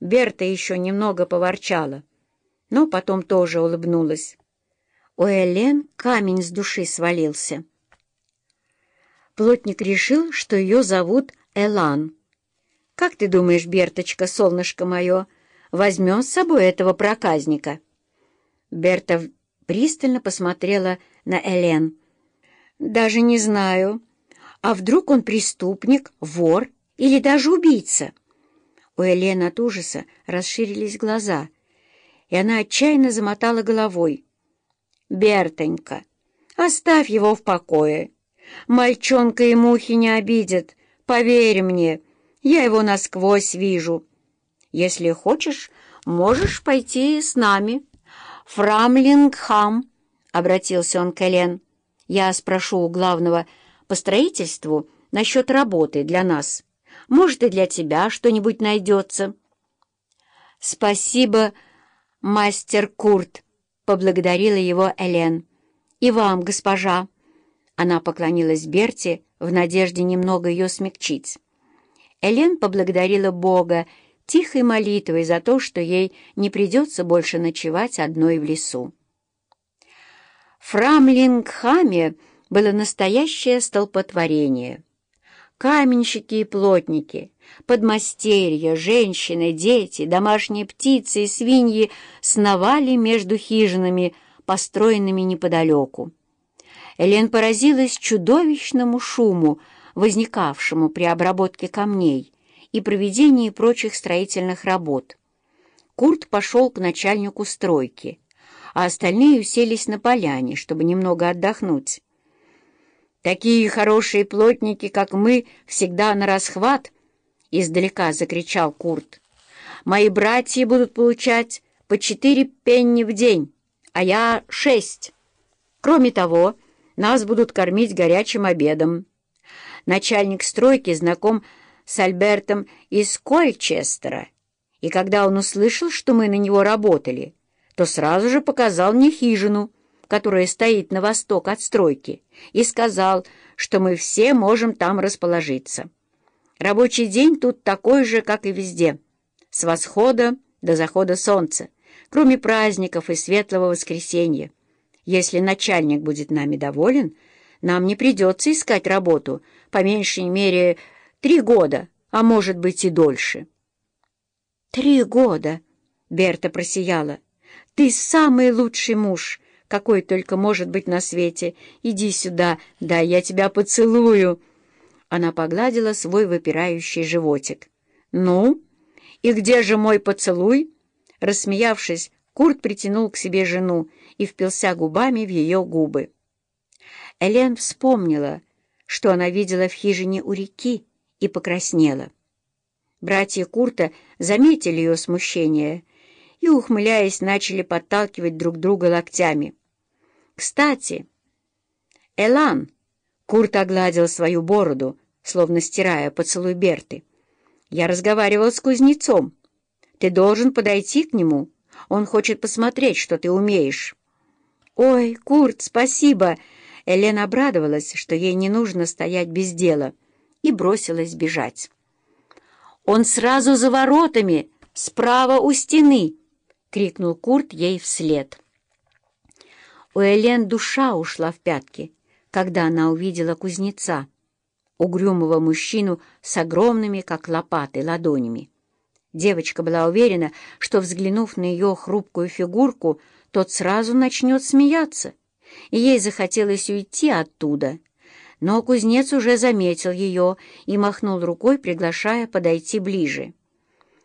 Берта еще немного поворчала, но потом тоже улыбнулась. У Элен камень с души свалился. Плотник решил, что ее зовут Элан. «Как ты думаешь, Берточка, солнышко мое, возьмем с собой этого проказника?» Берта пристально посмотрела на Элен. «Даже не знаю. А вдруг он преступник, вор или даже убийца?» У Элен от ужаса расширились глаза, и она отчаянно замотала головой. «Бертонька, оставь его в покое. Мальчонка и мухи не обидят, поверь мне, я его насквозь вижу. Если хочешь, можешь пойти с нами». «Фрамлингхам», — обратился он к Элен, — «я спрошу у главного по строительству насчет работы для нас». Может, и для тебя что-нибудь найдется». «Спасибо, мастер Курт», — поблагодарила его Элен. «И вам, госпожа». Она поклонилась Берте в надежде немного ее смягчить. Элен поблагодарила Бога тихой молитвой за то, что ей не придется больше ночевать одной в лесу. Фрамлингхаме было настоящее столпотворение — каменщики и плотники, подмастерья, женщины, дети, домашние птицы и свиньи сновали между хижинами, построенными неподалеку. Элен поразилась чудовищному шуму, возникавшему при обработке камней и проведении прочих строительных работ. Курт пошел к начальнику стройки, а остальные уселись на поляне, чтобы немного отдохнуть. Такие хорошие плотники, как мы, всегда на расхват!» — издалека закричал Курт. «Мои братья будут получать по четыре пенни в день, а я шесть. Кроме того, нас будут кормить горячим обедом. Начальник стройки знаком с Альбертом из Кольчестера, и когда он услышал, что мы на него работали, то сразу же показал мне хижину — которая стоит на восток от стройки, и сказал, что мы все можем там расположиться. Рабочий день тут такой же, как и везде, с восхода до захода солнца, кроме праздников и светлого воскресенья. Если начальник будет нами доволен, нам не придется искать работу, по меньшей мере, три года, а может быть и дольше. «Три года!» — Берта просияла. «Ты самый лучший муж!» Какой только может быть на свете. Иди сюда, да, я тебя поцелую». Она погладила свой выпирающий животик. «Ну, и где же мой поцелуй?» Рассмеявшись, Курт притянул к себе жену и впился губами в ее губы. Элен вспомнила, что она видела в хижине у реки, и покраснела. Братья Курта заметили ее смущение и, ухмыляясь, начали подталкивать друг друга локтями. «Кстати, Элан!» — Курт огладил свою бороду, словно стирая поцелуй Берты. «Я разговаривал с кузнецом. Ты должен подойти к нему. Он хочет посмотреть, что ты умеешь». «Ой, Курт, спасибо!» Элен обрадовалась, что ей не нужно стоять без дела, и бросилась бежать. «Он сразу за воротами, справа у стены!» — крикнул Курт ей вслед. У Элен душа ушла в пятки, когда она увидела кузнеца, угрюмого мужчину с огромными, как лопаты, ладонями. Девочка была уверена, что, взглянув на ее хрупкую фигурку, тот сразу начнет смеяться, и ей захотелось уйти оттуда. Но кузнец уже заметил ее и махнул рукой, приглашая подойти ближе.